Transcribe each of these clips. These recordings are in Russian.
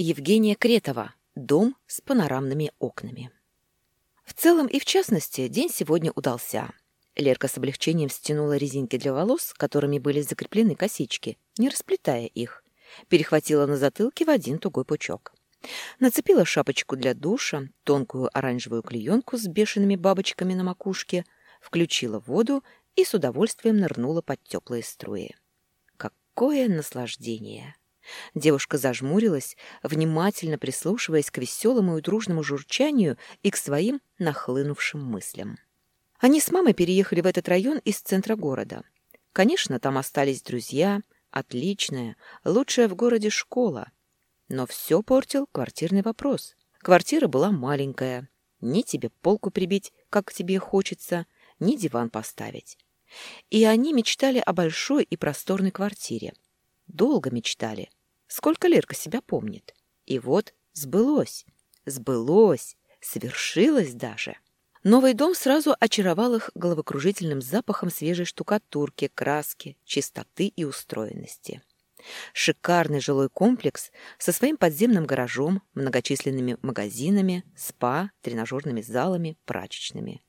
Евгения Кретова. Дом с панорамными окнами. В целом и в частности день сегодня удался. Лерка с облегчением стянула резинки для волос, которыми были закреплены косички, не расплетая их. Перехватила на затылке в один тугой пучок. Нацепила шапочку для душа, тонкую оранжевую клеенку с бешеными бабочками на макушке, включила воду и с удовольствием нырнула под теплые струи. Какое наслаждение! Девушка зажмурилась, внимательно прислушиваясь к веселому и дружному журчанию и к своим нахлынувшим мыслям. Они с мамой переехали в этот район из центра города. Конечно, там остались друзья, отличная, лучшая в городе школа. Но все портил квартирный вопрос. Квартира была маленькая. Ни тебе полку прибить, как тебе хочется, ни диван поставить. И они мечтали о большой и просторной квартире. Долго мечтали, сколько Лерка себя помнит. И вот сбылось, сбылось, свершилось даже. Новый дом сразу очаровал их головокружительным запахом свежей штукатурки, краски, чистоты и устроенности. Шикарный жилой комплекс со своим подземным гаражом, многочисленными магазинами, спа, тренажерными залами, прачечными.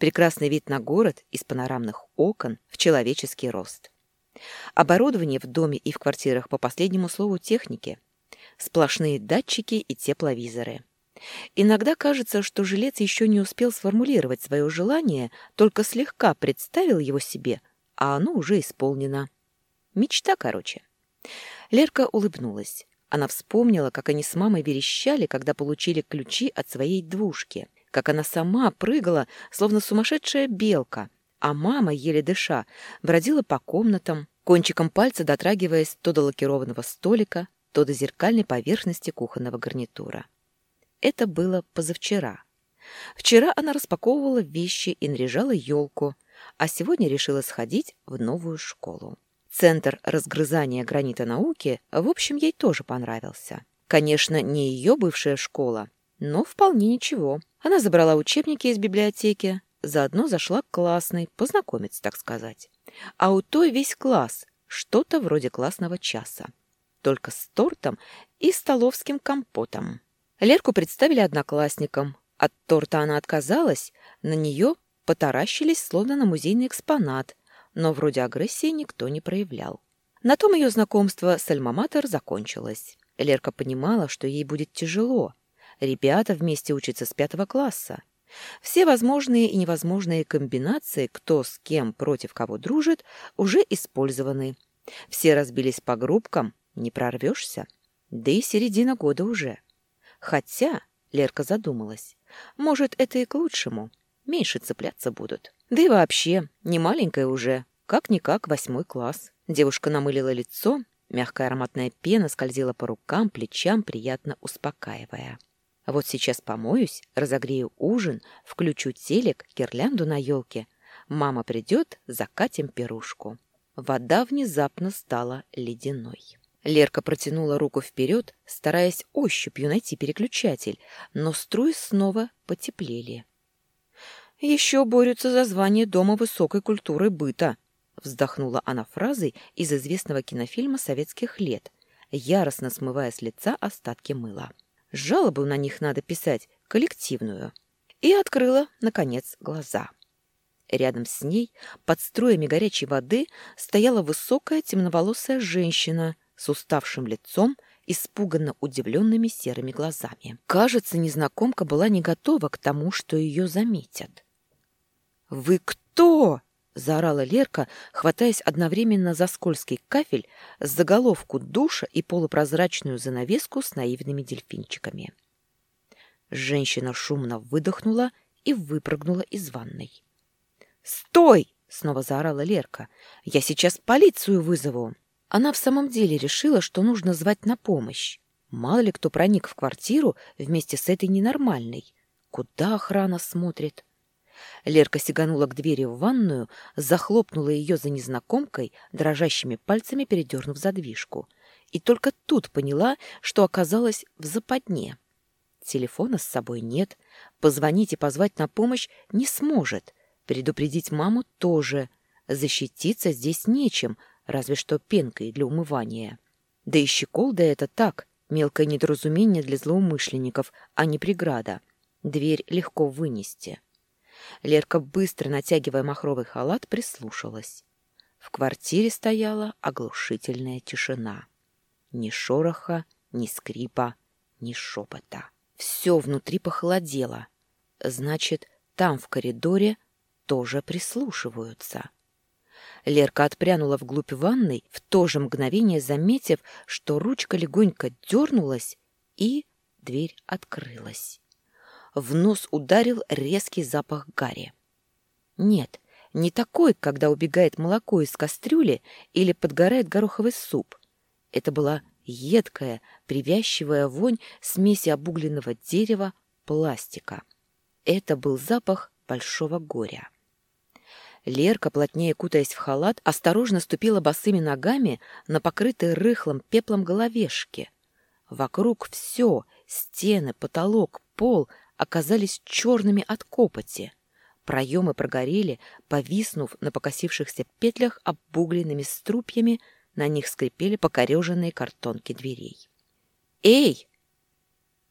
Прекрасный вид на город из панорамных окон в человеческий рост. Оборудование в доме и в квартирах по последнему слову техники. Сплошные датчики и тепловизоры. Иногда кажется, что жилец еще не успел сформулировать свое желание, только слегка представил его себе, а оно уже исполнено. Мечта, короче. Лерка улыбнулась. Она вспомнила, как они с мамой верещали, когда получили ключи от своей двушки, как она сама прыгала, словно сумасшедшая белка, а мама, еле дыша, бродила по комнатам, кончиком пальца дотрагиваясь то до лакированного столика, то до зеркальной поверхности кухонного гарнитура. Это было позавчера. Вчера она распаковывала вещи и наряжала елку, а сегодня решила сходить в новую школу. Центр разгрызания гранита науки, в общем, ей тоже понравился. Конечно, не ее бывшая школа, но вполне ничего. Она забрала учебники из библиотеки, заодно зашла к классной, познакомиться, так сказать. А у той весь класс, что-то вроде классного часа. Только с тортом и столовским компотом. Лерку представили одноклассникам. От торта она отказалась, на нее потаращились, словно на музейный экспонат, но вроде агрессии никто не проявлял. На том ее знакомство с Альмаматор закончилось. Лерка понимала, что ей будет тяжело. Ребята вместе учатся с пятого класса. Все возможные и невозможные комбинации, кто с кем против кого дружит, уже использованы. Все разбились по группкам, не прорвешься. Да и середина года уже. Хотя, Лерка задумалась, может, это и к лучшему. Меньше цепляться будут. Да и вообще, не маленькая уже, как-никак восьмой класс. Девушка намылила лицо, мягкая ароматная пена скользила по рукам, плечам, приятно успокаивая. Вот сейчас помоюсь, разогрею ужин, включу телек, гирлянду на елке. Мама придет, закатим пирушку. Вода внезапно стала ледяной. Лерка протянула руку вперед, стараясь ощупью найти переключатель, но струи снова потеплели. «Еще борются за звание Дома высокой культуры быта», вздохнула она фразой из известного кинофильма советских лет, яростно смывая с лица остатки мыла. Жалобу на них надо писать, коллективную. И открыла, наконец, глаза. Рядом с ней, под струями горячей воды, стояла высокая темноволосая женщина с уставшим лицом, испуганно удивленными серыми глазами. Кажется, незнакомка была не готова к тому, что ее заметят. «Вы кто?» Заорала Лерка, хватаясь одновременно за скользкий кафель, заголовку душа и полупрозрачную занавеску с наивными дельфинчиками. Женщина шумно выдохнула и выпрыгнула из ванной. «Стой!» — снова заорала Лерка. «Я сейчас полицию вызову!» Она в самом деле решила, что нужно звать на помощь. Мало ли кто проник в квартиру вместе с этой ненормальной. Куда охрана смотрит? Лерка сиганула к двери в ванную, захлопнула ее за незнакомкой, дрожащими пальцами передернув задвижку. И только тут поняла, что оказалась в западне. Телефона с собой нет, позвонить и позвать на помощь не сможет, предупредить маму тоже. Защититься здесь нечем, разве что пенкой для умывания. Да и щеколда это так, Мелкое недоразумение для злоумышленников, а не преграда. Дверь легко вынести. Лерка, быстро натягивая махровый халат, прислушалась. В квартире стояла оглушительная тишина. Ни шороха, ни скрипа, ни шепота. Все внутри похолодело. Значит, там, в коридоре, тоже прислушиваются. Лерка отпрянула вглубь ванной, в то же мгновение заметив, что ручка легонько дернулась, и дверь открылась. В нос ударил резкий запах гари. Нет, не такой, когда убегает молоко из кастрюли или подгорает гороховый суп. Это была едкая, привязчивая вонь смеси обугленного дерева, пластика. Это был запах большого горя. Лерка, плотнее кутаясь в халат, осторожно ступила босыми ногами на покрытые рыхлым пеплом головешки. Вокруг все — стены, потолок, пол — оказались черными от копоти. Проемы прогорели, повиснув на покосившихся петлях обугленными струпьями, на них скрипели покореженные картонки дверей. «Эй!»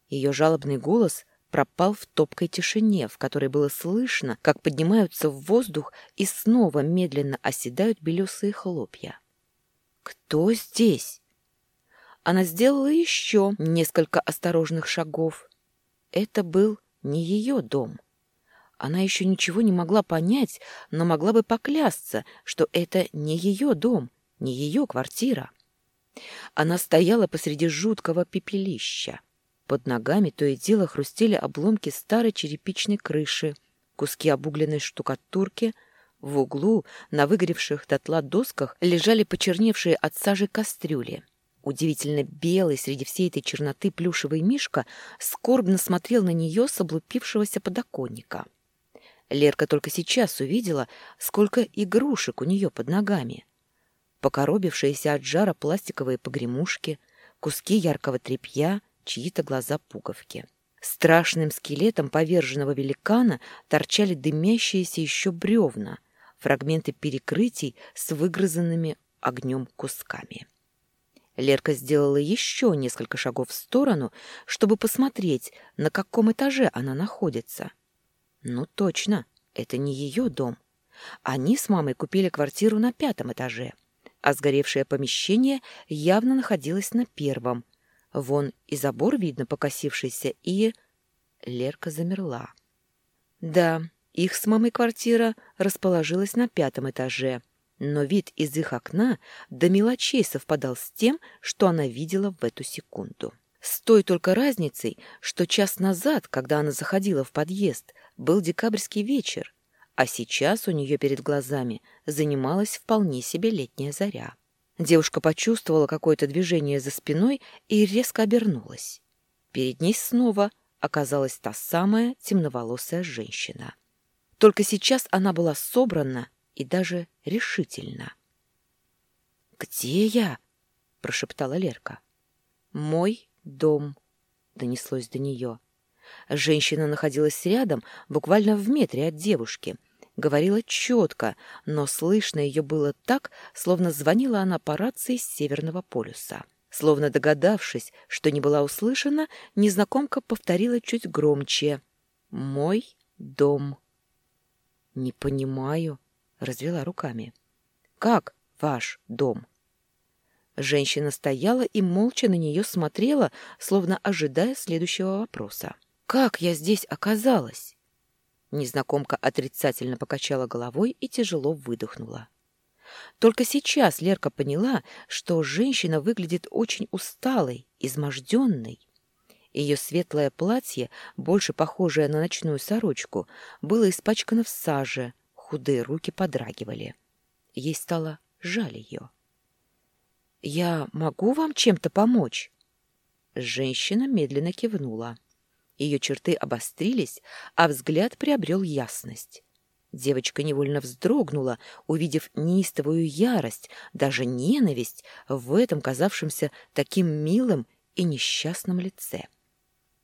Ее жалобный голос пропал в топкой тишине, в которой было слышно, как поднимаются в воздух и снова медленно оседают белесые хлопья. «Кто здесь?» Она сделала еще несколько осторожных шагов. Это был не ее дом. Она еще ничего не могла понять, но могла бы поклясться, что это не ее дом, не ее квартира. Она стояла посреди жуткого пепелища. Под ногами то и дело хрустели обломки старой черепичной крыши, куски обугленной штукатурки. В углу на выгоревших дотла досках лежали почерневшие от сажи кастрюли. Удивительно белый среди всей этой черноты плюшевый мишка скорбно смотрел на нее с облупившегося подоконника. Лерка только сейчас увидела, сколько игрушек у нее под ногами. Покоробившиеся от жара пластиковые погремушки, куски яркого тряпья, чьи-то глаза-пуговки. Страшным скелетом поверженного великана торчали дымящиеся еще бревна, фрагменты перекрытий с выгрызанными огнем кусками. Лерка сделала еще несколько шагов в сторону, чтобы посмотреть, на каком этаже она находится. Ну точно, это не ее дом. Они с мамой купили квартиру на пятом этаже, а сгоревшее помещение явно находилось на первом — Вон и забор видно покосившийся, и... Лерка замерла. Да, их с мамой квартира расположилась на пятом этаже, но вид из их окна до мелочей совпадал с тем, что она видела в эту секунду. С той только разницей, что час назад, когда она заходила в подъезд, был декабрьский вечер, а сейчас у нее перед глазами занималась вполне себе летняя заря. Девушка почувствовала какое-то движение за спиной и резко обернулась. Перед ней снова оказалась та самая темноволосая женщина. Только сейчас она была собрана и даже решительна. «Где я?» — прошептала Лерка. «Мой дом», — донеслось до нее. Женщина находилась рядом, буквально в метре от девушки — говорила четко, но слышно ее было так, словно звонила она по рации с Северного полюса. Словно догадавшись, что не была услышана, незнакомка повторила чуть громче. «Мой дом». «Не понимаю», — развела руками. «Как ваш дом?» Женщина стояла и молча на нее смотрела, словно ожидая следующего вопроса. «Как я здесь оказалась?» Незнакомка отрицательно покачала головой и тяжело выдохнула. Только сейчас Лерка поняла, что женщина выглядит очень усталой, изможденной. Ее светлое платье, больше похожее на ночную сорочку, было испачкано в саже, худые руки подрагивали. Ей стало жаль ее. «Я могу вам чем-то помочь?» Женщина медленно кивнула. Ее черты обострились, а взгляд приобрел ясность. Девочка невольно вздрогнула, увидев неистовую ярость, даже ненависть в этом казавшемся таким милым и несчастном лице.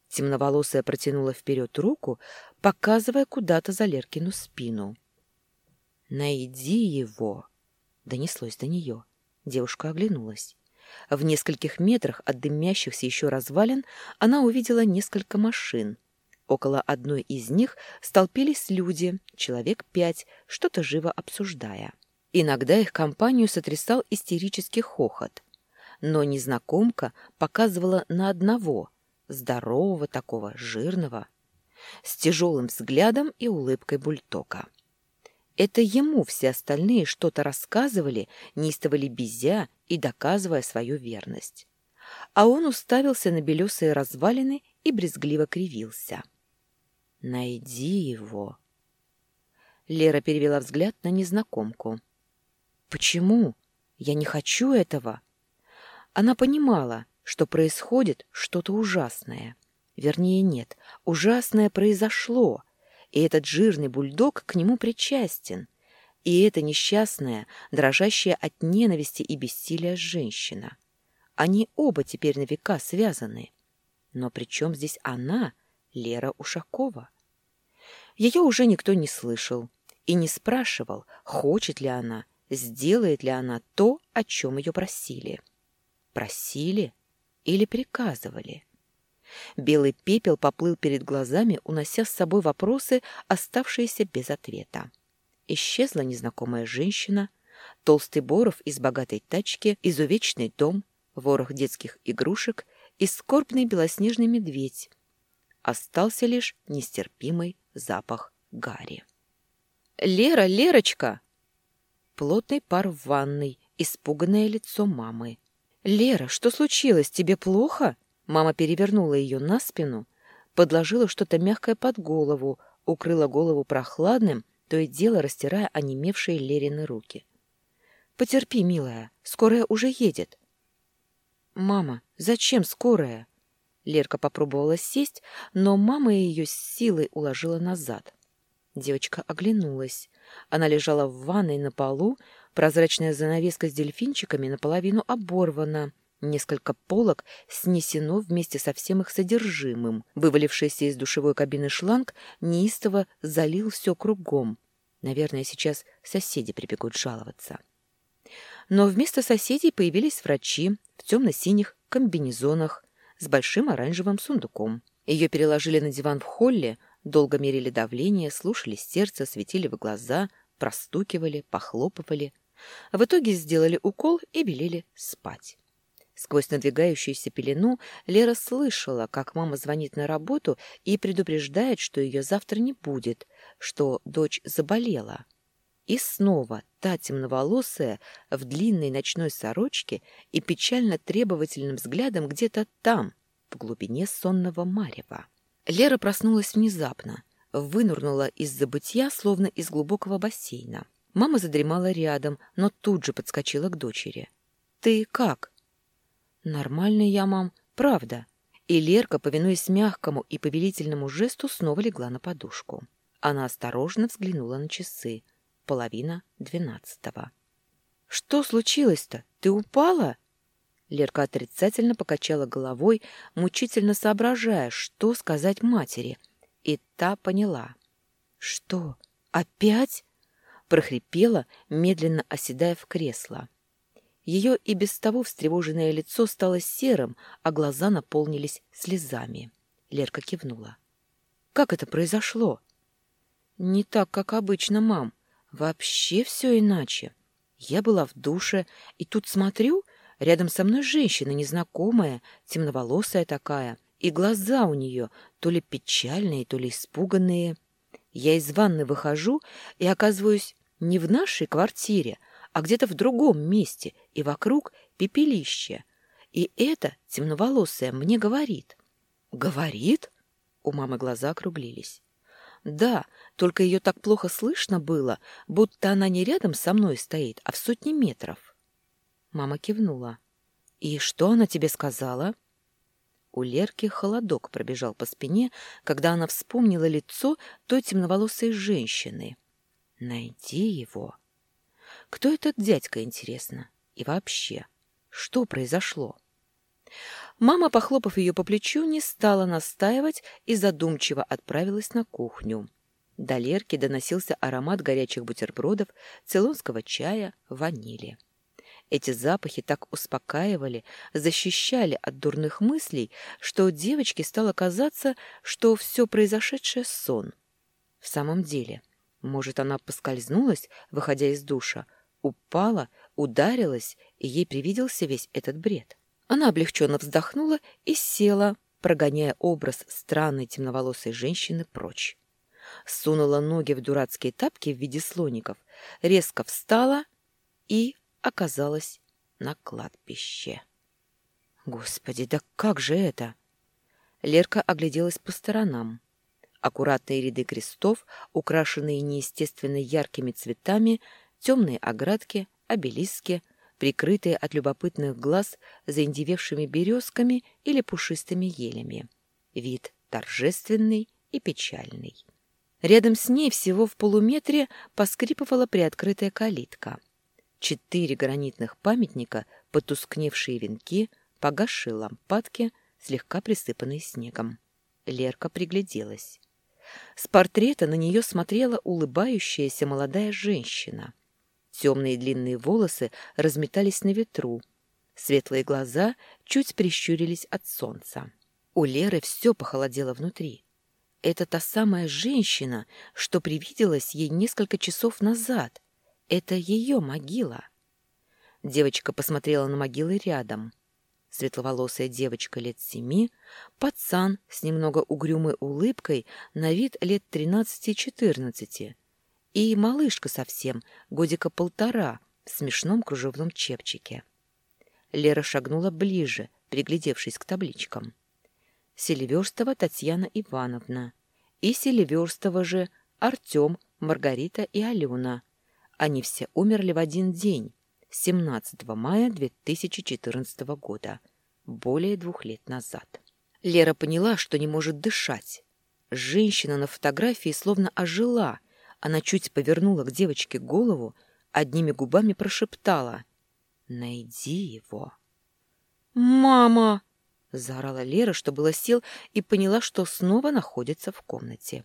Темноволосая протянула вперед руку, показывая куда-то за Леркину спину. «Найди его!» — донеслось до нее. Девушка оглянулась. В нескольких метрах от дымящихся еще развалин она увидела несколько машин. Около одной из них столпились люди, человек пять, что-то живо обсуждая. Иногда их компанию сотрясал истерический хохот. Но незнакомка показывала на одного, здорового такого, жирного, с тяжелым взглядом и улыбкой бульдога. Это ему все остальные что-то рассказывали, неистово безя и доказывая свою верность. А он уставился на белесые развалины и брезгливо кривился. «Найди его!» Лера перевела взгляд на незнакомку. «Почему? Я не хочу этого!» Она понимала, что происходит что-то ужасное. Вернее, нет, ужасное произошло — и этот жирный бульдог к нему причастен. И эта несчастная, дрожащая от ненависти и бессилия женщина. Они оба теперь на века связаны. Но при чем здесь она, Лера Ушакова? Ее уже никто не слышал и не спрашивал, хочет ли она, сделает ли она то, о чем ее просили. Просили или приказывали? Белый пепел поплыл перед глазами, унося с собой вопросы, оставшиеся без ответа. Исчезла незнакомая женщина, толстый Боров из богатой тачки, изувечный дом, ворох детских игрушек и скорбный белоснежный медведь. Остался лишь нестерпимый запах гари. «Лера, Лерочка!» Плотный пар в ванной, испуганное лицо мамы. «Лера, что случилось? Тебе плохо?» Мама перевернула ее на спину, подложила что-то мягкое под голову, укрыла голову прохладным, то и дело растирая онемевшие Лерины руки. «Потерпи, милая, скорая уже едет». «Мама, зачем скорая?» Лерка попробовала сесть, но мама ее с силой уложила назад. Девочка оглянулась. Она лежала в ванной на полу, прозрачная занавеска с дельфинчиками наполовину оборвана, Несколько полок снесено вместе со всем их содержимым. Вывалившийся из душевой кабины шланг неистово залил все кругом. Наверное, сейчас соседи прибегут жаловаться. Но вместо соседей появились врачи в темно-синих комбинезонах с большим оранжевым сундуком. Ее переложили на диван в холле, долго мерили давление, слушали сердце, светили в глаза, простукивали, похлопывали. В итоге сделали укол и велели спать. Сквозь надвигающуюся пелену Лера слышала, как мама звонит на работу и предупреждает, что ее завтра не будет, что дочь заболела. И снова та темноволосая в длинной ночной сорочке и печально требовательным взглядом где-то там, в глубине сонного марева. Лера проснулась внезапно, вынурнула из забытья, словно из глубокого бассейна. Мама задремала рядом, но тут же подскочила к дочери. «Ты как?» «Нормальный я, мам, правда». И Лерка, повинуясь мягкому и повелительному жесту, снова легла на подушку. Она осторожно взглянула на часы. Половина двенадцатого. «Что случилось-то? Ты упала?» Лерка отрицательно покачала головой, мучительно соображая, что сказать матери. И та поняла. «Что? Опять?» прохрипела, медленно оседая в кресло. Ее и без того встревоженное лицо стало серым, а глаза наполнились слезами. Лерка кивнула. «Как это произошло?» «Не так, как обычно, мам. Вообще все иначе. Я была в душе, и тут смотрю, рядом со мной женщина незнакомая, темноволосая такая, и глаза у нее то ли печальные, то ли испуганные. Я из ванны выхожу и оказываюсь не в нашей квартире, а где-то в другом месте, и вокруг пепелище. И это темноволосая мне говорит. «Говорит?» У мамы глаза округлились. «Да, только ее так плохо слышно было, будто она не рядом со мной стоит, а в сотне метров». Мама кивнула. «И что она тебе сказала?» У Лерки холодок пробежал по спине, когда она вспомнила лицо той темноволосой женщины. «Найди его!» Кто этот дядька, интересно? И вообще, что произошло? Мама, похлопав ее по плечу, не стала настаивать и задумчиво отправилась на кухню. До Лерки доносился аромат горячих бутербродов, цейлонского чая, ванили. Эти запахи так успокаивали, защищали от дурных мыслей, что девочке стало казаться, что все произошедшее — сон. В самом деле, может, она поскользнулась, выходя из душа, упала, ударилась, и ей привиделся весь этот бред. Она облегченно вздохнула и села, прогоняя образ странной темноволосой женщины прочь. Сунула ноги в дурацкие тапки в виде слоников, резко встала и оказалась на кладбище. Господи, да как же это? Лерка огляделась по сторонам. Аккуратные ряды крестов, украшенные неестественно яркими цветами, темные оградки, обелиски, прикрытые от любопытных глаз заиндевевшими березками или пушистыми елями. Вид торжественный и печальный. Рядом с ней всего в полуметре поскрипывала приоткрытая калитка. Четыре гранитных памятника, потускневшие венки, погасшие лампадки, слегка присыпанные снегом. Лерка пригляделась. С портрета на нее смотрела улыбающаяся молодая женщина. Темные длинные волосы разметались на ветру. Светлые глаза чуть прищурились от солнца. У Леры все похолодело внутри. Это та самая женщина, что привиделась ей несколько часов назад. Это ее могила. Девочка посмотрела на могилы рядом. Светловолосая девочка лет семи, пацан с немного угрюмой улыбкой на вид лет тринадцати-четырнадцати — и малышка совсем, годика полтора, в смешном кружевном чепчике. Лера шагнула ближе, приглядевшись к табличкам. Селиверстова Татьяна Ивановна и Селиверстова же Артем, Маргарита и Алена. Они все умерли в один день, 17 мая 2014 года, более двух лет назад. Лера поняла, что не может дышать. Женщина на фотографии словно ожила — она чуть повернула к девочке голову, одними губами прошептала «Найди его». «Мама!» — заорала Лера, что было сил, и поняла, что снова находится в комнате.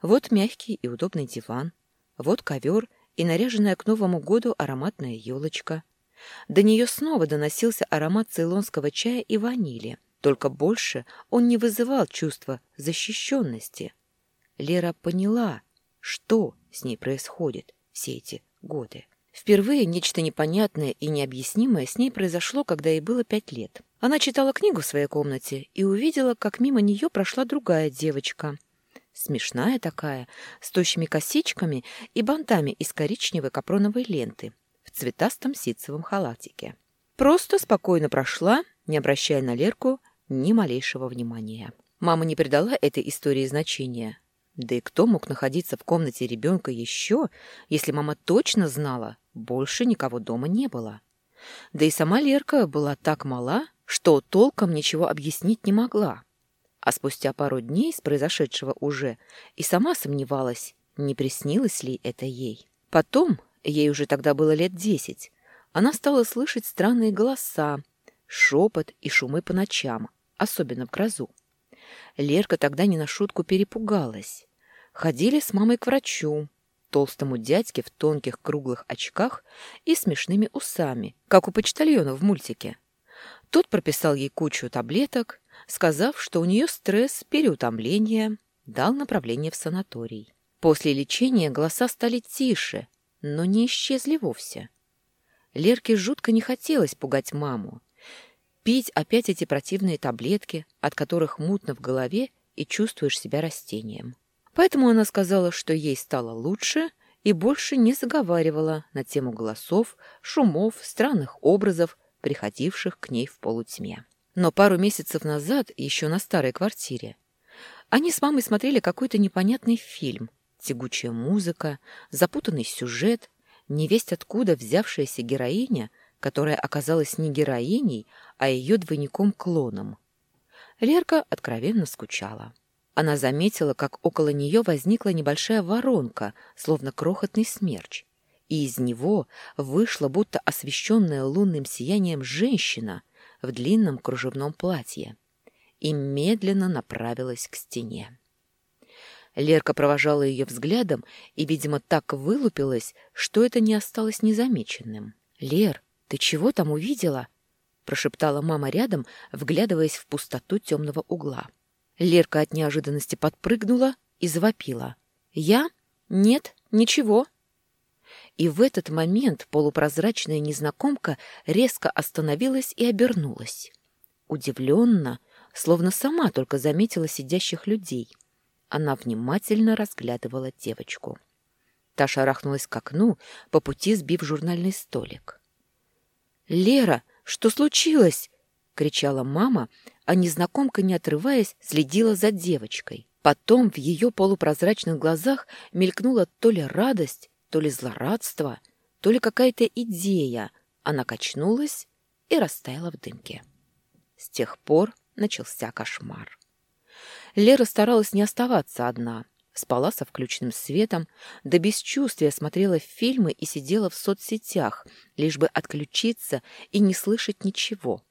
Вот мягкий и удобный диван, вот ковер и наряженная к Новому году ароматная елочка. До нее снова доносился аромат цейлонского чая и ванили, только больше он не вызывал чувства защищенности. Лера поняла, что с ней происходит все эти годы. Впервые нечто непонятное и необъяснимое с ней произошло, когда ей было пять лет. Она читала книгу в своей комнате и увидела, как мимо нее прошла другая девочка. Смешная такая, с тощими косичками и бантами из коричневой капроновой ленты в цветастом ситцевом халатике. Просто спокойно прошла, не обращая на Лерку ни малейшего внимания. Мама не придала этой истории значения, да и кто мог находиться в комнате ребенка еще, если мама точно знала, больше никого дома не было? Да и сама Лерка была так мала, что толком ничего объяснить не могла. А спустя пару дней с произошедшего уже и сама сомневалась, не приснилось ли это ей. Потом, ей уже тогда было лет десять, она стала слышать странные голоса, шепот и шумы по ночам, особенно в грозу. Лерка тогда не на шутку перепугалась. Ходили с мамой к врачу, толстому дядьке в тонких круглых очках и смешными усами, как у почтальона в мультике. Тот прописал ей кучу таблеток, сказав, что у нее стресс, переутомление, дал направление в санаторий. После лечения голоса стали тише, но не исчезли вовсе. Лерке жутко не хотелось пугать маму. Пить опять эти противные таблетки, от которых мутно в голове и чувствуешь себя растением. Поэтому она сказала, что ей стало лучше и больше не заговаривала на тему голосов, шумов, странных образов, приходивших к ней в полутьме. Но пару месяцев назад, еще на старой квартире, они с мамой смотрели какой-то непонятный фильм. Тягучая музыка, запутанный сюжет, невесть откуда взявшаяся героиня — которая оказалась не героиней, а ее двойником-клоном. Лерка откровенно скучала. Она заметила, как около нее возникла небольшая воронка, словно крохотный смерч, и из него вышла будто освещенная лунным сиянием женщина в длинном кружевном платье и медленно направилась к стене. Лерка провожала ее взглядом и, видимо, так вылупилась, что это не осталось незамеченным. «Лер, «Ты чего там увидела?» — прошептала мама рядом, вглядываясь в пустоту темного угла. Лерка от неожиданности подпрыгнула и завопила. «Я? Нет, ничего». И в этот момент полупрозрачная незнакомка резко остановилась и обернулась. Удивленно, словно сама только заметила сидящих людей. Она внимательно разглядывала девочку. Та шарахнулась к окну, по пути сбив журнальный столик. «Лера, что случилось?» — кричала мама, а незнакомка, не отрываясь, следила за девочкой. Потом в ее полупрозрачных глазах мелькнула то ли радость, то ли злорадство, то ли какая-то идея. Она качнулась и растаяла в дымке. С тех пор начался кошмар. Лера старалась не оставаться одна. Спала со включенным светом, до бесчувствия смотрела фильмы и сидела в соцсетях, лишь бы отключиться и не слышать ничего.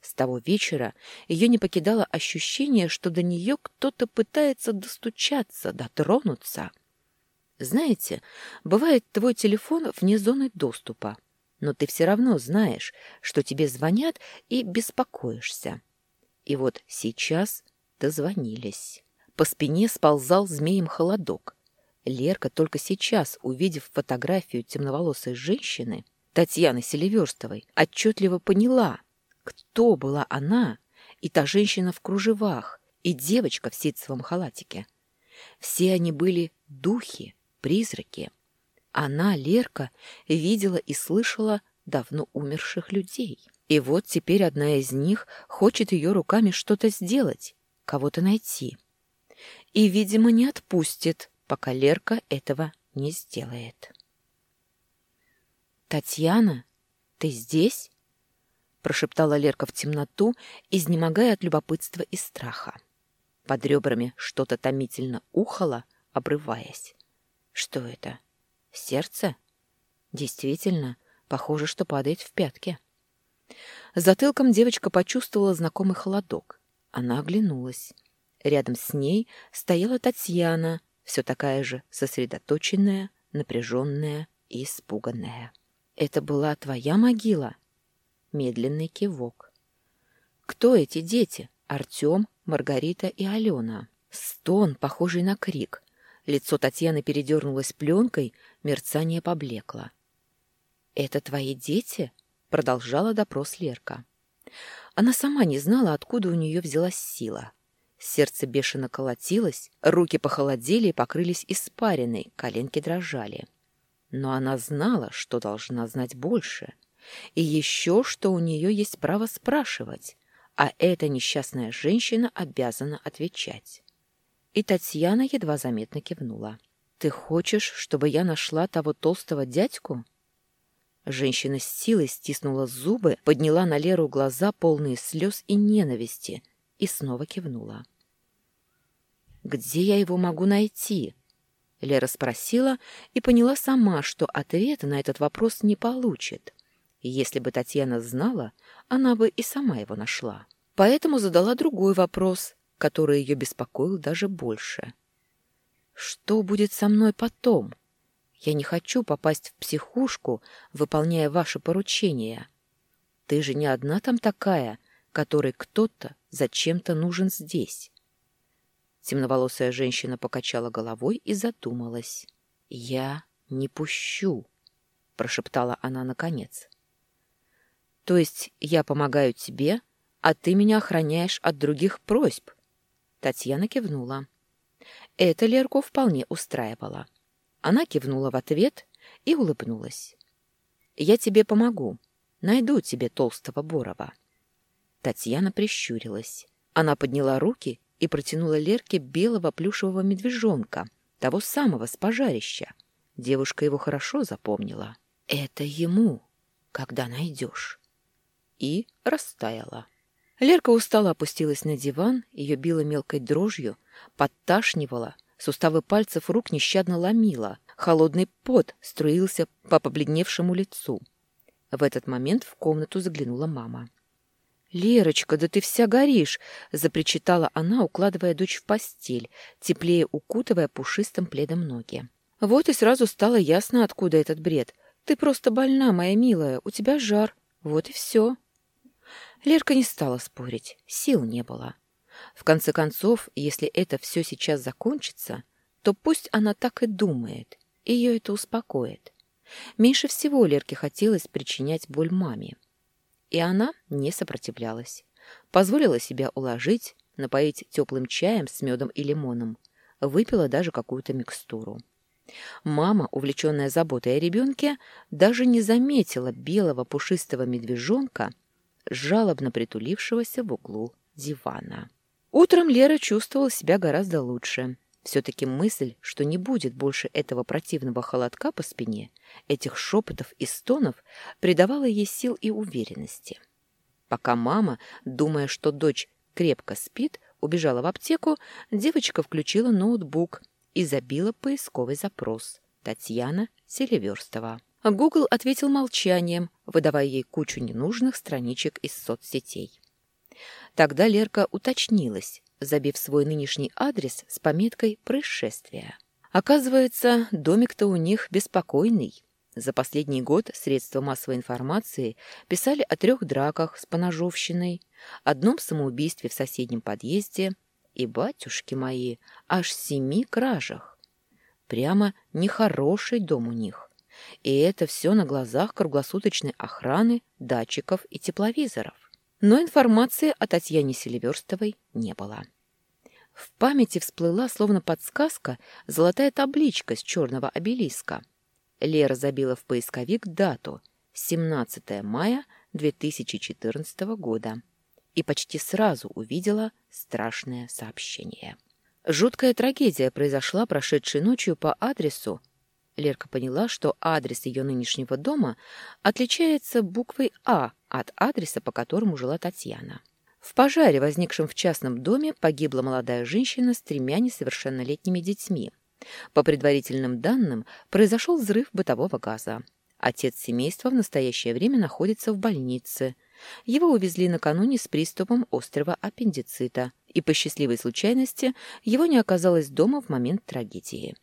С того вечера ее не покидало ощущение, что до нее кто-то пытается достучаться, дотронуться. Знаете, бывает твой телефон вне зоны доступа, но ты все равно знаешь, что тебе звонят и беспокоишься. И вот сейчас дозвонились. По спине сползал змеем холодок. Лерка только сейчас, увидев фотографию темноволосой женщины, Татьяны Селиверстовой, отчетливо поняла, кто была она и та женщина в кружевах, и девочка в ситцевом халатике. Все они были духи, призраки. Она, Лерка, видела и слышала давно умерших людей. И вот теперь одна из них хочет ее руками что-то сделать, кого-то найти. И, видимо, не отпустит, пока Лерка этого не сделает. «Татьяна, ты здесь?» — прошептала Лерка в темноту, изнемогая от любопытства и страха. Под ребрами что-то томительно ухало, обрываясь. Что это? Сердце? Действительно, похоже, что падает в пятки. Затылком девочка почувствовала знакомый холодок. Она оглянулась. Рядом с ней стояла Татьяна, все такая же сосредоточенная, напряженная и испуганная. «Это была твоя могила?» Медленный кивок. «Кто эти дети? Артем, Маргарита и Алена?» Стон, похожий на крик. Лицо Татьяны передернулось пленкой, мерцание поблекло. «Это твои дети?» — продолжала допрос Лерка. Она сама не знала, откуда у нее взялась сила. Сердце бешено колотилось, руки похолодели и покрылись испариной, коленки дрожали. Но она знала, что должна знать больше. И еще, что у нее есть право спрашивать, а эта несчастная женщина обязана отвечать. И Татьяна едва заметно кивнула. «Ты хочешь, чтобы я нашла того толстого дядьку?» Женщина с силой стиснула зубы, подняла на Леру глаза, полные слез и ненависти, и снова кивнула. «Где я его могу найти?» Лера спросила и поняла сама, что ответа на этот вопрос не получит. Если бы Татьяна знала, она бы и сама его нашла. Поэтому задала другой вопрос, который ее беспокоил даже больше. «Что будет со мной потом? Я не хочу попасть в психушку, выполняя ваши поручения. Ты же не одна там такая, которой кто-то зачем-то нужен здесь». Темноволосая женщина покачала головой и задумалась. «Я не пущу», — прошептала она наконец. «То есть я помогаю тебе, а ты меня охраняешь от других просьб?» Татьяна кивнула. Это Лерку вполне устраивало. Она кивнула в ответ и улыбнулась. «Я тебе помогу. Найду тебе толстого Борова». Татьяна прищурилась. Она подняла руки и протянула Лерке белого плюшевого медвежонка, того самого с пожарища. Девушка его хорошо запомнила. «Это ему, когда найдешь». И растаяла. Лерка устало опустилась на диван, ее било мелкой дрожью, подташнивала, суставы пальцев рук нещадно ломила, холодный пот струился по побледневшему лицу. В этот момент в комнату заглянула мама. «Лерочка, да ты вся горишь!» — запричитала она, укладывая дочь в постель, теплее укутывая пушистым пледом ноги. Вот и сразу стало ясно, откуда этот бред. «Ты просто больна, моя милая, у тебя жар. Вот и все. Лерка не стала спорить, сил не было. В конце концов, если это все сейчас закончится, то пусть она так и думает, ее это успокоит. Меньше всего Лерке хотелось причинять боль маме. И она не сопротивлялась. Позволила себя уложить, напоить теплым чаем с медом и лимоном. Выпила даже какую-то микстуру. Мама, увлеченная заботой о ребенке, даже не заметила белого пушистого медвежонка, жалобно притулившегося в углу дивана. Утром Лера чувствовала себя гораздо лучше. Все-таки мысль, что не будет больше этого противного холодка по спине, этих шепотов и стонов, придавала ей сил и уверенности. Пока мама, думая, что дочь крепко спит, убежала в аптеку, девочка включила ноутбук и забила поисковый запрос «Татьяна Селиверстова». Google ответил молчанием, выдавая ей кучу ненужных страничек из соцсетей. Тогда Лерка уточнилась, забив свой нынешний адрес с пометкой «Происшествие». Оказывается, домик-то у них беспокойный. За последний год средства массовой информации писали о трех драках с поножовщиной, одном самоубийстве в соседнем подъезде и, батюшки мои, аж семи кражах. Прямо нехороший дом у них. И это все на глазах круглосуточной охраны, датчиков и тепловизоров. Но информации о Татьяне Селиверстовой не было. В памяти всплыла, словно подсказка, золотая табличка с черного обелиска. Лера забила в поисковик дату — 17 мая 2014 года и почти сразу увидела страшное сообщение. Жуткая трагедия произошла прошедшей ночью по адресу Лерка поняла, что адрес ее нынешнего дома отличается буквой «А» от адреса, по которому жила Татьяна. В пожаре, возникшем в частном доме, погибла молодая женщина с тремя несовершеннолетними детьми. По предварительным данным, произошел взрыв бытового газа. Отец семейства в настоящее время находится в больнице. Его увезли накануне с приступом острого аппендицита, и по счастливой случайности его не оказалось дома в момент трагедии.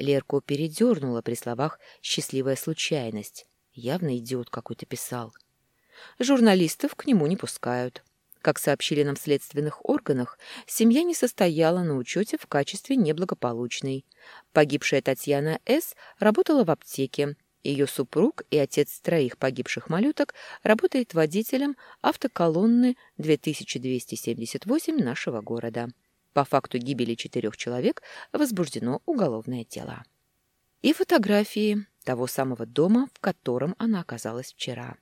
Лерку передернула при словах «счастливая случайность». Явно идиот какой-то писал. Журналистов к нему не пускают. Как сообщили нам в следственных органах, семья не состояла на учете в качестве неблагополучной. Погибшая Татьяна С. работала в аптеке. Ее супруг и отец троих погибших малюток работает водителем автоколонны 2278 нашего города. По факту гибели четырех человек возбуждено уголовное дело. И фотографии того самого дома, в котором она оказалась вчера.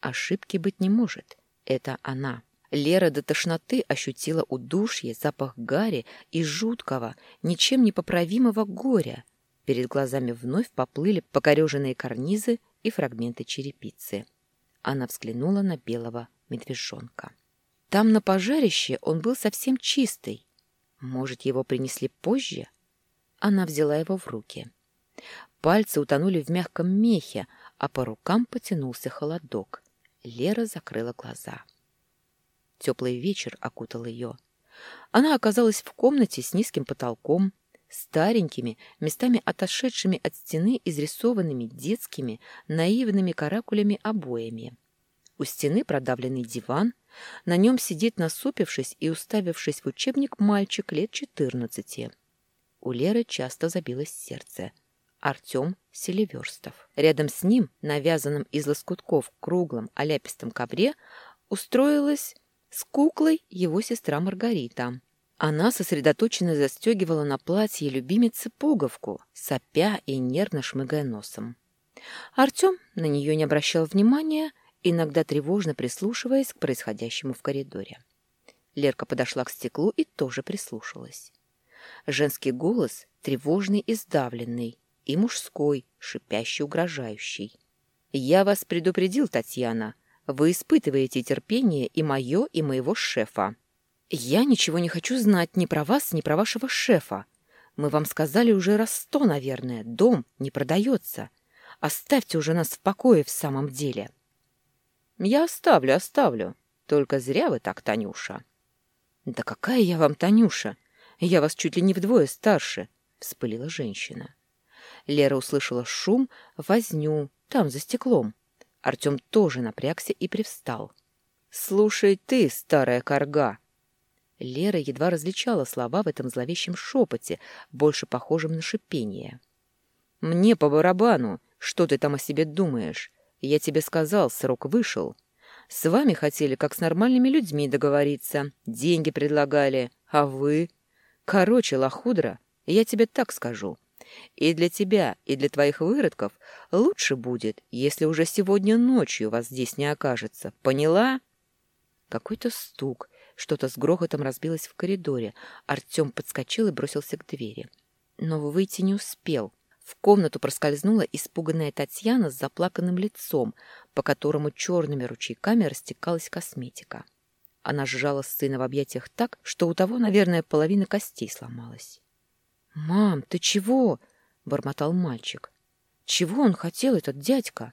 Ошибки быть не может. Это она. Лера до тошноты ощутила удушье, запах гари и жуткого, ничем не поправимого горя. Перед глазами вновь поплыли покореженные карнизы и фрагменты черепицы. Она взглянула на белого медвежонка. Там на пожарище он был совсем чистый, может, его принесли позже? Она взяла его в руки. Пальцы утонули в мягком мехе, а по рукам потянулся холодок. Лера закрыла глаза. Теплый вечер окутал ее. Она оказалась в комнате с низким потолком, старенькими, местами отошедшими от стены изрисованными детскими, наивными каракулями обоями. У стены продавленный диван, на нем сидит, насупившись и уставившись в учебник, мальчик лет четырнадцати. У Леры часто забилось сердце. Артем Селиверстов. Рядом с ним, навязанном из лоскутков круглом оляпистом ковре, устроилась с куклой его сестра Маргарита. Она сосредоточенно застегивала на платье любимицы пуговку, сопя и нервно шмыгая носом. Артем на нее не обращал внимания, иногда тревожно прислушиваясь к происходящему в коридоре. Лерка подошла к стеклу и тоже прислушалась. Женский голос, тревожный и сдавленный, и мужской, шипящий, угрожающий. «Я вас предупредил, Татьяна. Вы испытываете терпение и мое, и моего шефа». «Я ничего не хочу знать ни про вас, ни про вашего шефа. Мы вам сказали уже раз сто, наверное. Дом не продается. Оставьте уже нас в покое в самом деле». Я оставлю, оставлю. Только зря вы так, Танюша. Да какая я вам, Танюша? Я вас чуть ли не вдвое старше, вспылила женщина. Лера услышала шум, возню, там, за стеклом. Артем тоже напрягся и привстал. «Слушай ты, старая корга!» Лера едва различала слова в этом зловещем шепоте, больше похожем на шипение. «Мне по барабану! Что ты там о себе думаешь? Я тебе сказал, срок вышел. С вами хотели, как с нормальными людьми, договориться. Деньги предлагали. А вы? Короче, лохудра, я тебе так скажу. И для тебя, и для твоих выродков лучше будет, если уже сегодня ночью вас здесь не окажется. Поняла?» Какой-то стук, что-то с грохотом разбилось в коридоре. Артем подскочил и бросился к двери. Но выйти не успел. В комнату проскользнула испуганная Татьяна с заплаканным лицом, по которому черными ручейками растекалась косметика. Она сжала сына в объятиях так, что у того, наверное, половина костей сломалась. «Мам, ты чего?» — бормотал мальчик. «Чего он хотел, этот дядька?»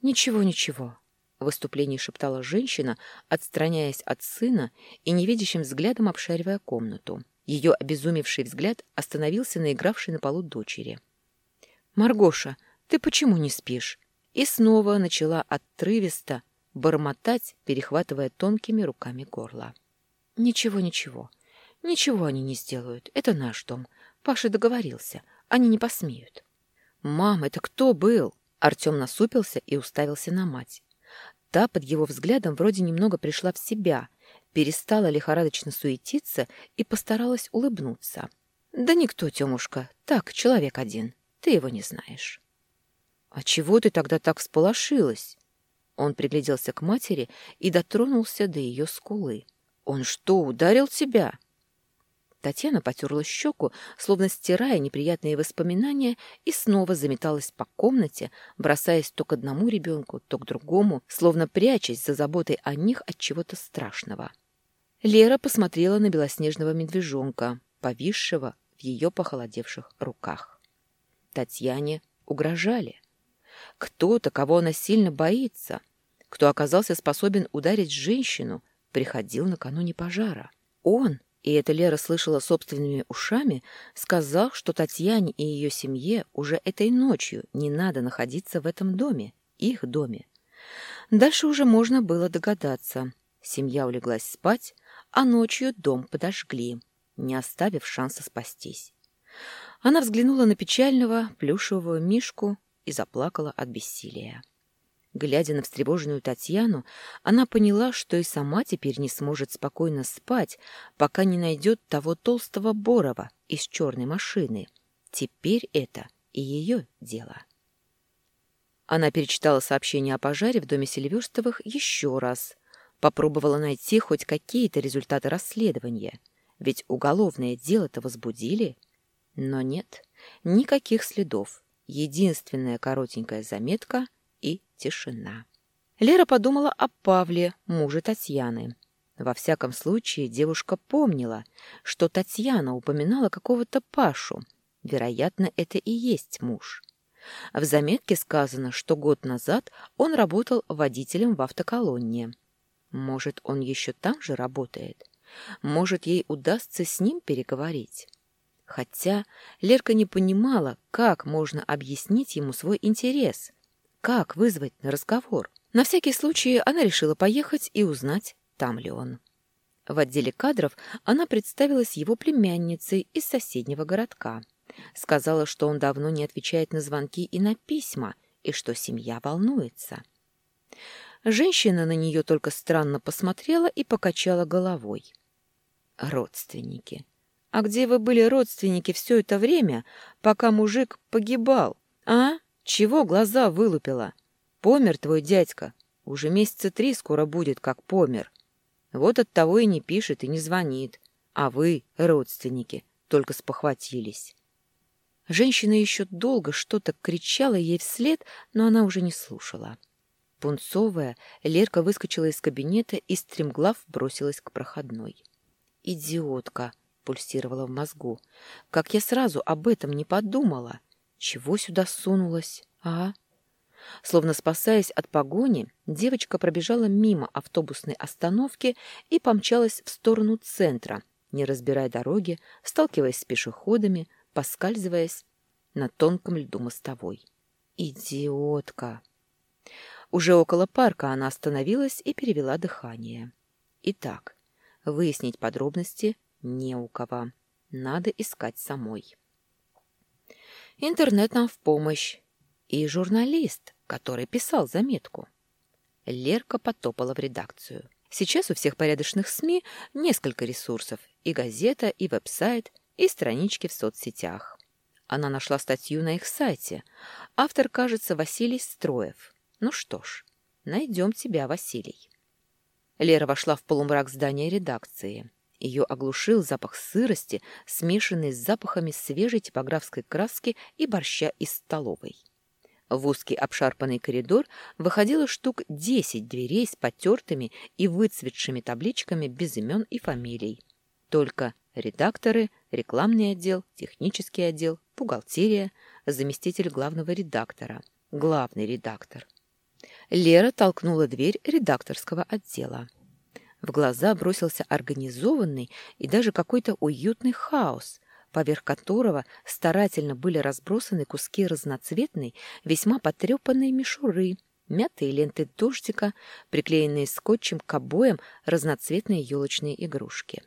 «Ничего, ничего», — в выступлении шептала женщина, отстраняясь от сына и невидящим взглядом обшаривая комнату. Ее обезумевший взгляд остановился на игравшей на полу дочери. «Маргоша, ты почему не спишь?» И снова начала отрывисто бормотать, перехватывая тонкими руками горло. «Ничего, ничего. Ничего они не сделают. Это наш дом. Паша договорился. Они не посмеют. «Мам, это кто был?» Артем насупился и уставился на мать. Та под его взглядом вроде немного пришла в себя, перестала лихорадочно суетиться и постаралась улыбнуться. «Да никто, Тёмушка, так, человек один. Ты его не знаешь». «А чего ты тогда так всполошилась?» Он пригляделся к матери и дотронулся до ее скулы. «Он что, ударил тебя?» Татьяна потерла щеку, словно стирая неприятные воспоминания, и снова заметалась по комнате, бросаясь то к одному ребенку, то к другому, словно прячась за заботой о них от чего-то страшного. Лера посмотрела на белоснежного медвежонка, повисшего в ее похолодевших руках. Татьяне угрожали. Кто-то, кого она сильно боится, кто оказался способен ударить женщину, приходил накануне пожара. Он и это Лера слышала собственными ушами, сказал, что Татьяне и ее семье уже этой ночью не надо находиться в этом доме, их доме. Дальше уже можно было догадаться. Семья улеглась спать, а ночью дом подожгли, не оставив шанса спастись. Она взглянула на печального плюшевого мишку и заплакала от бессилия. Глядя на встревоженную Татьяну, она поняла, что и сама теперь не сможет спокойно спать, пока не найдет того толстого Борова из черной машины. Теперь это и ее дело. Она перечитала сообщение о пожаре в доме Сильверстовых еще раз. Попробовала найти хоть какие-то результаты расследования. Ведь уголовное дело-то возбудили. Но нет, никаких следов. Единственная коротенькая заметка — и тишина. Лера подумала о Павле, муже Татьяны. Во всяком случае, девушка помнила, что Татьяна упоминала какого-то Пашу. Вероятно, это и есть муж. В заметке сказано, что год назад он работал водителем в автоколонне. Может, он еще там же работает? Может, ей удастся с ним переговорить? Хотя Лерка не понимала, как можно объяснить ему свой интерес, как вызвать на разговор? На всякий случай она решила поехать и узнать, там ли он. В отделе кадров она представилась его племянницей из соседнего городка. Сказала, что он давно не отвечает на звонки и на письма, и что семья волнуется. Женщина на нее только странно посмотрела и покачала головой. «Родственники. А где вы были родственники все это время, пока мужик погибал, а?» Чего глаза вылупила? Помер твой дядька. Уже месяца три скоро будет, как помер. Вот от того и не пишет, и не звонит. А вы, родственники, только спохватились. Женщина еще долго что-то кричала ей вслед, но она уже не слушала. Пунцовая, Лерка выскочила из кабинета и стремглав бросилась к проходной. «Идиотка!» — пульсировала в мозгу. «Как я сразу об этом не подумала!» Чего сюда сунулась, а? Словно спасаясь от погони, девочка пробежала мимо автобусной остановки и помчалась в сторону центра, не разбирая дороги, сталкиваясь с пешеходами, поскальзываясь на тонком льду мостовой. Идиотка! Уже около парка она остановилась и перевела дыхание. Итак, выяснить подробности не у кого. Надо искать самой. Интернет нам в помощь. И журналист, который писал заметку. Лерка потопала в редакцию. Сейчас у всех порядочных СМИ несколько ресурсов. И газета, и веб-сайт, и странички в соцсетях. Она нашла статью на их сайте. Автор, кажется, Василий Строев. Ну что ж, найдем тебя, Василий. Лера вошла в полумрак здания редакции. Ее оглушил запах сырости, смешанный с запахами свежей типографской краски и борща из столовой. В узкий обшарпанный коридор выходило штук десять дверей с потертыми и выцветшими табличками без имен и фамилий. Только редакторы, рекламный отдел, технический отдел, бухгалтерия, заместитель главного редактора, главный редактор. Лера толкнула дверь редакторского отдела. В глаза бросился организованный и даже какой-то уютный хаос, поверх которого старательно были разбросаны куски разноцветной, весьма потрепанной мишуры, мятые ленты дождика, приклеенные скотчем к обоям разноцветные елочные игрушки.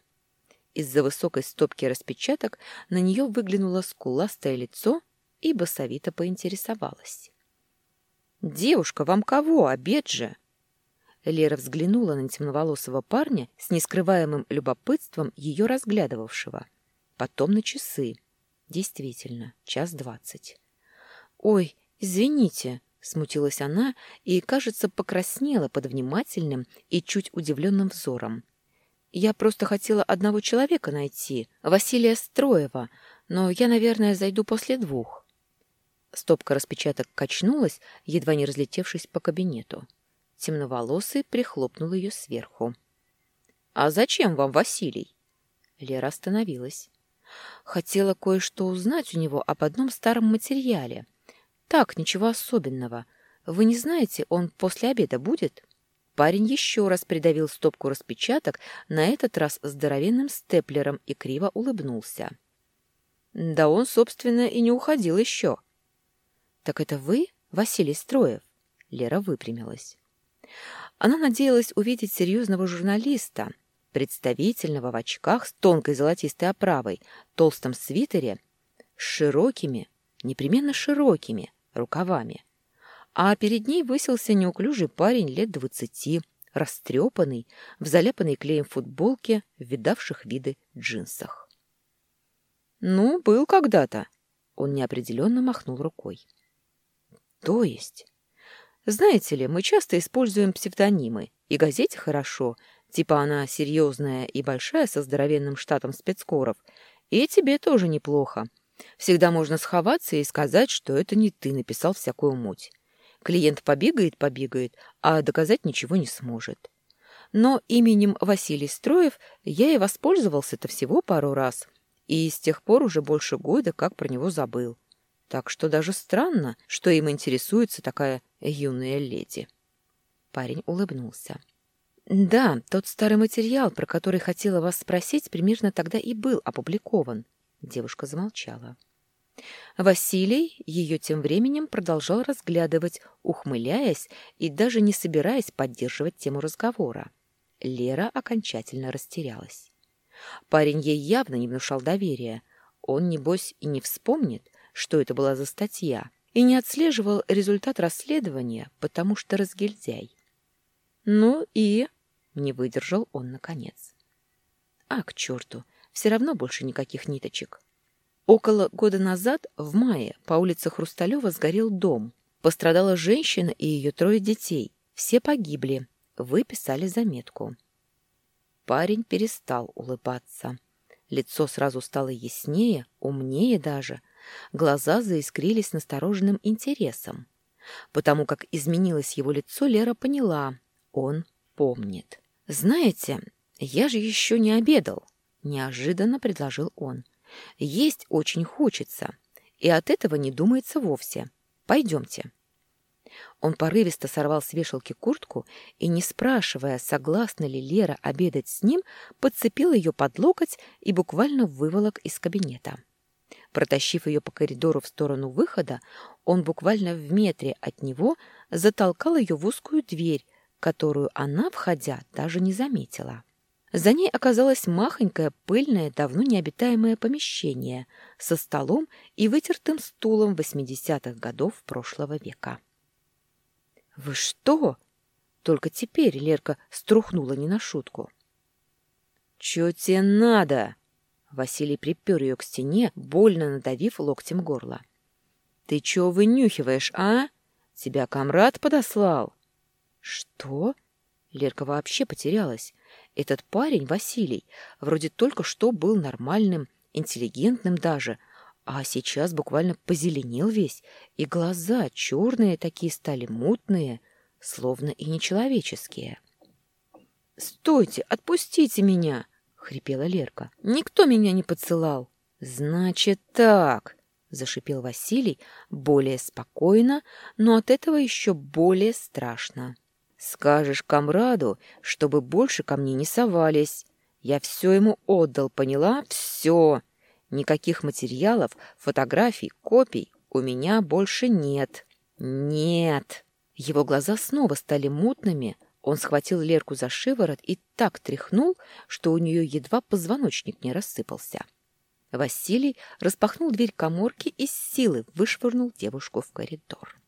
Из-за высокой стопки распечаток на нее выглянуло скуластое лицо и басовито поинтересовалась. «Девушка, вам кого? Обед же!» Лера взглянула на темноволосого парня с нескрываемым любопытством ее разглядывавшего. Потом на часы. Действительно, час двадцать. «Ой, извините», — смутилась она и, кажется, покраснела под внимательным и чуть удивленным взором. «Я просто хотела одного человека найти, Василия Строева, но я, наверное, зайду после двух». Стопка распечаток качнулась, едва не разлетевшись по кабинету. Темноволосый прихлопнул ее сверху. «А зачем вам Василий?» Лера остановилась. Хотела кое-что узнать у него об одном старом материале. Так, ничего особенного. Вы не знаете, он после обеда будет?» Парень еще раз придавил стопку распечаток, на этот раз здоровенным степлером, и криво улыбнулся. «Да он, собственно, и не уходил еще». «Так это вы, Василий Строев?» Лера выпрямилась. Она надеялась увидеть серьезного журналиста, представительного в очках с тонкой золотистой оправой, толстом свитере, с широкими, непременно широкими, рукавами. А перед ней высился неуклюжий парень лет двадцати, растрепанный, в заляпанной клеем футболке, в видавших виды джинсах. «Ну, был когда-то», — он неопределенно махнул рукой. «То есть?» Знаете ли, мы часто используем псевдонимы, и газете хорошо, типа она серьезная и большая со здоровенным штатом спецкоров, и тебе тоже неплохо. Всегда можно сховаться и сказать, что это не ты написал всякую муть. Клиент побегает-побегает, а доказать ничего не сможет. Но именем Василий Строев я и воспользовался-то всего пару раз, и с тех пор уже больше года как про него забыл. Так что даже странно, что им интересуется такая юная леди. Парень улыбнулся. «Да, тот старый материал, про который хотела вас спросить, примерно тогда и был опубликован». Девушка замолчала. Василий ее тем временем продолжал разглядывать, ухмыляясь и даже не собираясь поддерживать тему разговора. Лера окончательно растерялась. Парень ей явно не внушал доверия. Он, небось, и не вспомнит, что это была за статья, и не отслеживал результат расследования, потому что разгильдяй. «Ну и...» — не выдержал он наконец. «А, к черту! Все равно больше никаких ниточек». Около года назад, в мае, по улице Хрусталева сгорел дом. Пострадала женщина и ее трое детей. Все погибли. Вы писали заметку. Парень перестал улыбаться. Лицо сразу стало яснее, умнее даже — Глаза заискрились настороженным интересом. Потому как изменилось его лицо, Лера поняла. Он помнит. «Знаете, я же еще не обедал», — неожиданно предложил он. «Есть очень хочется, и от этого не думается вовсе. Пойдемте». Он порывисто сорвал с вешалки куртку и, не спрашивая, согласна ли Лера обедать с ним, подцепил ее под локоть и буквально выволок из кабинета. Протащив ее по коридору в сторону выхода, он буквально в метре от него затолкал ее в узкую дверь, которую она, входя, даже не заметила. За ней оказалось махонькое, пыльное, давно необитаемое помещение со столом и вытертым стулом восьмидесятых годов прошлого века. «Вы что?» Только теперь Лерка струхнула не на шутку. «Чё тебе надо?» Василий припер ее к стене, больно надавив локтем горло. «Ты чё вынюхиваешь, а? Тебя комрад подослал?» «Что?» Лерка вообще потерялась. Этот парень, Василий, вроде только что был нормальным, интеллигентным даже, а сейчас буквально позеленел весь, и глаза черные такие стали мутные, словно и нечеловеческие. «Стойте, отпустите меня!» — хрипела Лерка. «Никто меня не поцелал!» «Значит так!» — зашипел Василий более спокойно, но от этого еще более страшно. «Скажешь комраду, чтобы больше ко мне не совались. Я все ему отдал, поняла? Все!» Никаких материалов, фотографий, копий у меня больше нет. Нет. Его глаза снова стали мутными. Он схватил Лерку за шиворот и так тряхнул, что у нее едва позвоночник не рассыпался. Василий распахнул дверь коморки и с силы вышвырнул девушку в коридор.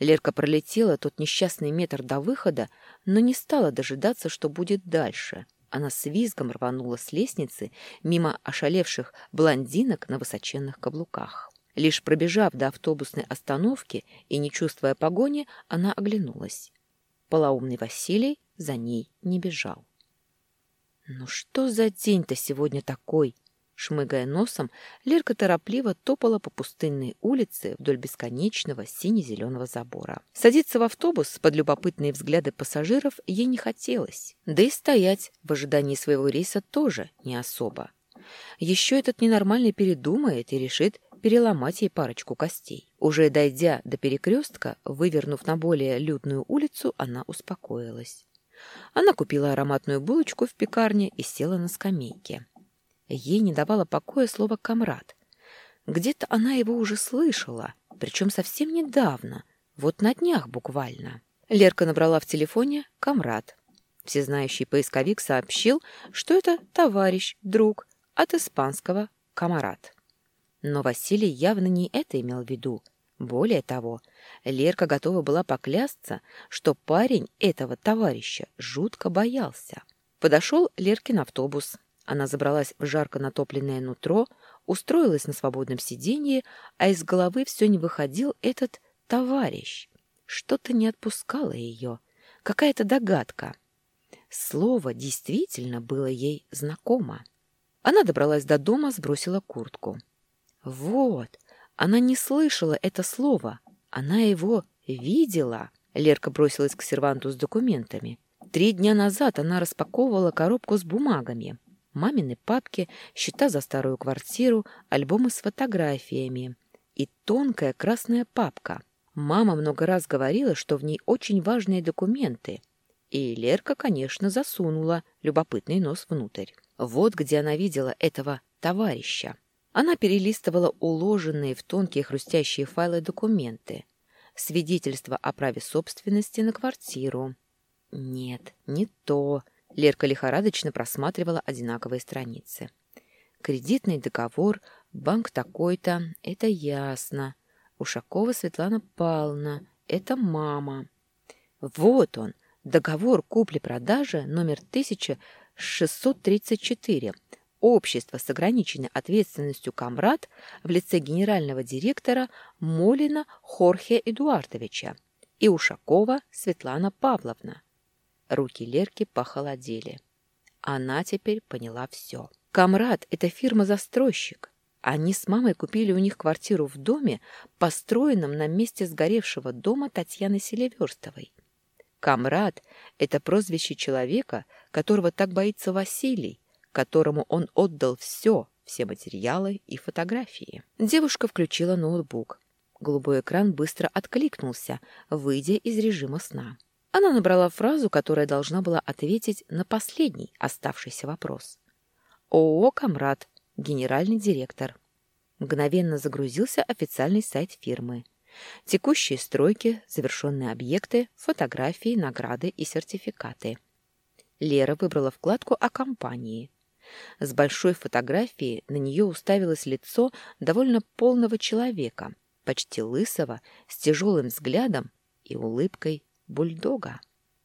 Лерка пролетела тот несчастный метр до выхода, но не стала дожидаться, что будет дальше — она с визгом рванула с лестницы мимо ошалевших блондинок на высоченных каблуках. Лишь пробежав до автобусной остановки и не чувствуя погони, она оглянулась. Полоумный Василий за ней не бежал. «Ну что за день-то сегодня такой?» Шмыгая носом, Лерка торопливо топала по пустынной улице вдоль бесконечного сине-зеленого забора. Садиться в автобус под любопытные взгляды пассажиров ей не хотелось. Да и стоять в ожидании своего рейса тоже не особо. Еще этот ненормальный передумает и решит переломать ей парочку костей. Уже дойдя до перекрестка, вывернув на более людную улицу, она успокоилась. Она купила ароматную булочку в пекарне и села на скамейке. Ей не давало покоя слово «комрад». Где-то она его уже слышала, причем совсем недавно, вот на днях буквально. Лерка набрала в телефоне «комрад». Всезнающий поисковик сообщил, что это товарищ, друг, от испанского «камарад». Но Василий явно не это имел в виду. Более того, Лерка готова была поклясться, что парень этого товарища жутко боялся. Подошел Леркин автобус, она забралась в жарко натопленное нутро, устроилась на свободном сиденье, а из головы все не выходил этот товарищ. Что-то не отпускало ее, какая-то догадка. Слово действительно было ей знакомо. Она добралась до дома, сбросила куртку. Вот, она не слышала это слово, она его видела. Лерка бросилась к серванту с документами. Три дня назад она распаковывала коробку с бумагами мамины папки, счета за старую квартиру, альбомы с фотографиями и тонкая красная папка. Мама много раз говорила, что в ней очень важные документы. И Лерка, конечно, засунула любопытный нос внутрь. Вот где она видела этого товарища. Она перелистывала уложенные в тонкие хрустящие файлы документы. Свидетельство о праве собственности на квартиру. Нет, не то. Лерка лихорадочно просматривала одинаковые страницы. Кредитный договор, банк такой-то, это ясно. Ушакова Светлана Павловна, это мама. Вот он, договор купли-продажи номер 1634. Общество с ограниченной ответственностью Камрад в лице генерального директора Молина Хорхе Эдуардовича и Ушакова Светлана Павловна. Руки Лерки похолодели. Она теперь поняла все. Камрад — это фирма-застройщик. Они с мамой купили у них квартиру в доме, построенном на месте сгоревшего дома Татьяны Селиверстовой. Камрад — это прозвище человека, которого так боится Василий, которому он отдал все, все материалы и фотографии. Девушка включила ноутбук. Голубой экран быстро откликнулся, выйдя из режима сна. Она набрала фразу, которая должна была ответить на последний оставшийся вопрос. ООО «Камрад», генеральный директор. мгновенно загрузился официальный сайт фирмы. Текущие стройки, завершенные объекты, фотографии, награды и сертификаты. Лера выбрала вкладку о компании. С большой фотографии на нее уставилось лицо довольно полного человека, почти лысого, с тяжелым взглядом и улыбкой бульдога.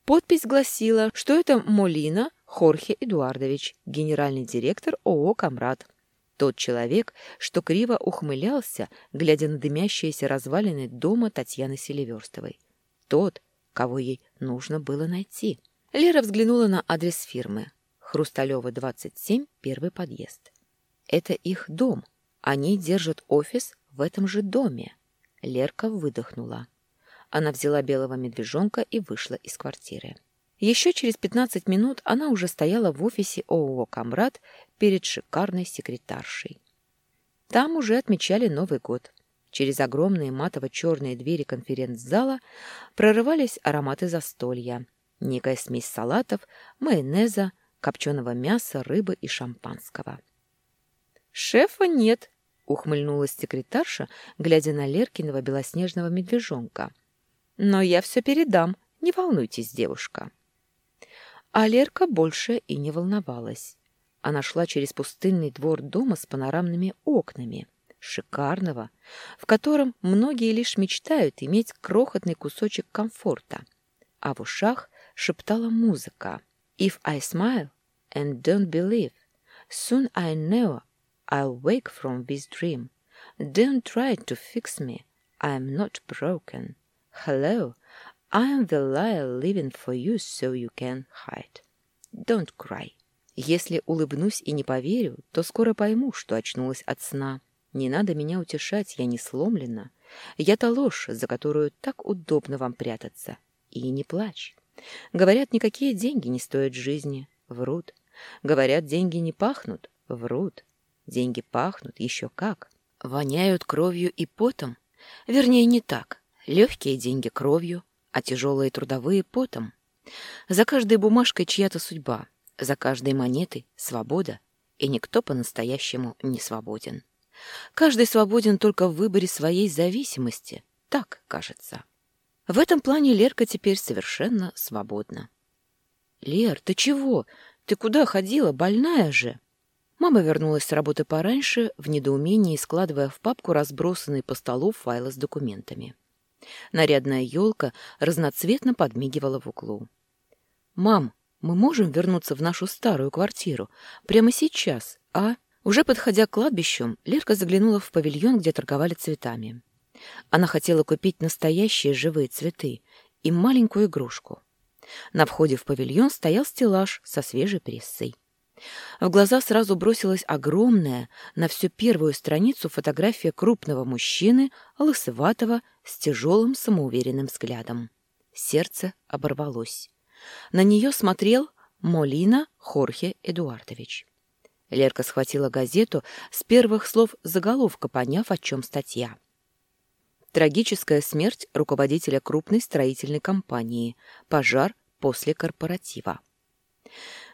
Подпись гласила, что это Молина Хорхе Эдуардович, генеральный директор ООО «Камрад». Тот человек, что криво ухмылялся, глядя на дымящиеся развалины дома Татьяны Селиверстовой. Тот, кого ей нужно было найти. Лера взглянула на адрес фирмы. Хрусталева, 27, первый подъезд. Это их дом. Они держат офис в этом же доме. Лерка выдохнула. Она взяла белого медвежонка и вышла из квартиры. Еще через 15 минут она уже стояла в офисе ООО «Камрад» перед шикарной секретаршей. Там уже отмечали Новый год. Через огромные матово-черные двери конференц-зала прорывались ароматы застолья. Некая смесь салатов, майонеза, копченого мяса, рыбы и шампанского. «Шефа нет», — ухмыльнулась секретарша, глядя на Леркиного белоснежного медвежонка. «Но я все передам, не волнуйтесь, девушка». А Лерка больше и не волновалась. Она шла через пустынный двор дома с панорамными окнами, шикарного, в котором многие лишь мечтают иметь крохотный кусочек комфорта, а в ушах шептала музыка. «If I smile and don't believe, soon I know I'll wake from this dream. Don't try to fix me, I'm not broken. Hello, I am the liar living for you so you can hide. Don't cry. Если улыбнусь и не поверю, то скоро пойму, что очнулась от сна. Не надо меня утешать, я не сломлена. Я-то ложь, за которую так удобно вам прятаться. И не плачь. Говорят, никакие деньги не стоят жизни. Врут. Говорят, деньги не пахнут. Врут. Деньги пахнут еще как. Воняют кровью и потом. Вернее, не так. Легкие деньги кровью, а тяжелые трудовые потом. За каждой бумажкой чья-то судьба, за каждой монетой — свобода, и никто по-настоящему не свободен. Каждый свободен только в выборе своей зависимости, так кажется. В этом плане Лерка теперь совершенно свободна. «Лер, ты чего? Ты куда ходила? Больная же!» Мама вернулась с работы пораньше, в недоумении складывая в папку разбросанные по столу файлы с документами. Нарядная елка разноцветно подмигивала в углу. «Мам, мы можем вернуться в нашу старую квартиру? Прямо сейчас, а?» Уже подходя к кладбищу, Лерка заглянула в павильон, где торговали цветами. Она хотела купить настоящие живые цветы и маленькую игрушку. На входе в павильон стоял стеллаж со свежей прессой. В глаза сразу бросилась огромная, на всю первую страницу фотография крупного мужчины, лысоватого, с тяжелым самоуверенным взглядом. Сердце оборвалось. На нее смотрел Молина Хорхе Эдуардович. Лерка схватила газету с первых слов заголовка, поняв, о чем статья. Трагическая смерть руководителя крупной строительной компании. Пожар после корпоратива.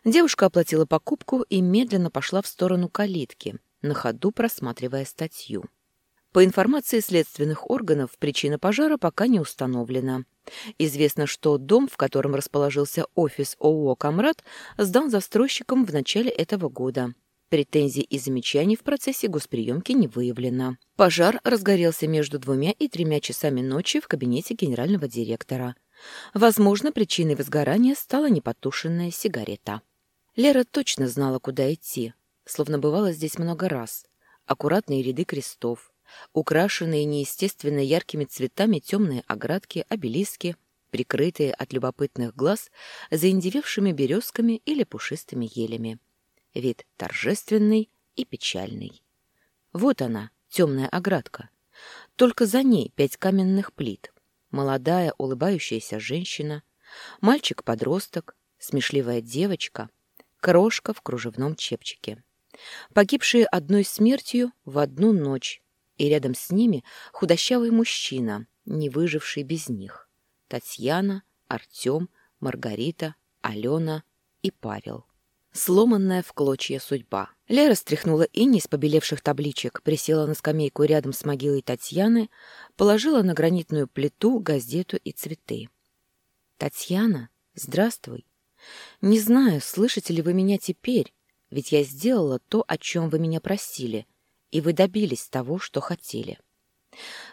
Девушка оплатила покупку и медленно пошла в сторону калитки, на ходу просматривая статью. По информации следственных органов, причина пожара пока не установлена. Известно, что дом, в котором расположился офис ООО «Камрад», сдан застройщиком в начале этого года. Претензий и замечаний в процессе госприемки не выявлено. Пожар разгорелся между двумя и тремя часами ночи в кабинете генерального директора. Возможно, причиной возгорания стала непотушенная сигарета. Лера точно знала, куда идти, словно бывала здесь много раз. Аккуратные ряды крестов, украшенные неестественно яркими цветами темные оградки, обелиски, прикрытые от любопытных глаз заиндевевшими березками или пушистыми елями. Вид торжественный и печальный. Вот она, темная оградка. Только за ней пять каменных плит. Молодая улыбающаяся женщина, мальчик-подросток, смешливая девочка, крошка в кружевном чепчике. Погибшие одной смертью в одну ночь, и рядом с ними худощавый мужчина, не выживший без них. Татьяна, Артем, Маргарита, Алена и Павел. Сломанная в клочья судьба. Лера стряхнула иней с побелевших табличек, присела на скамейку рядом с могилой Татьяны, положила на гранитную плиту газету и цветы. «Татьяна, здравствуй. Не знаю, слышите ли вы меня теперь, ведь я сделала то, о чем вы меня просили, и вы добились того, что хотели.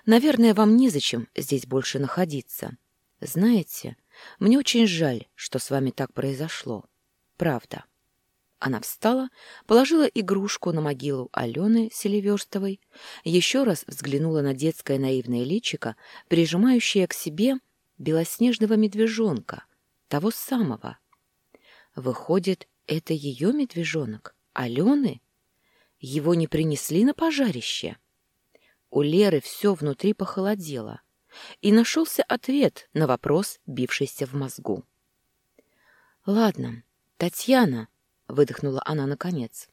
Наверное, вам незачем здесь больше находиться. Знаете, мне очень жаль, что с вами так произошло. Правда». Она встала, положила игрушку на могилу Алены Селиверстовой, еще раз взглянула на детское наивное личико, прижимающее к себе белоснежного медвежонка, того самого. Выходит, это ее медвежонок, Алены? Его не принесли на пожарище? У Леры все внутри похолодело, и нашелся ответ на вопрос, бившийся в мозгу. «Ладно, Татьяна», выдохнула она наконец.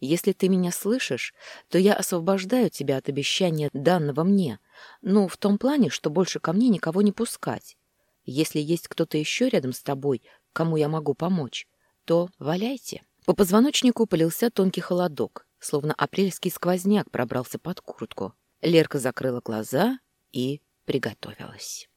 Если ты меня слышишь, то я освобождаю тебя от обещания данного мне, ну, в том плане, что больше ко мне никого не пускать. Если есть кто-то еще рядом с тобой, кому я могу помочь, то валяйте. По позвоночнику полился тонкий холодок, словно апрельский сквозняк пробрался под куртку. Лерка закрыла глаза и приготовилась.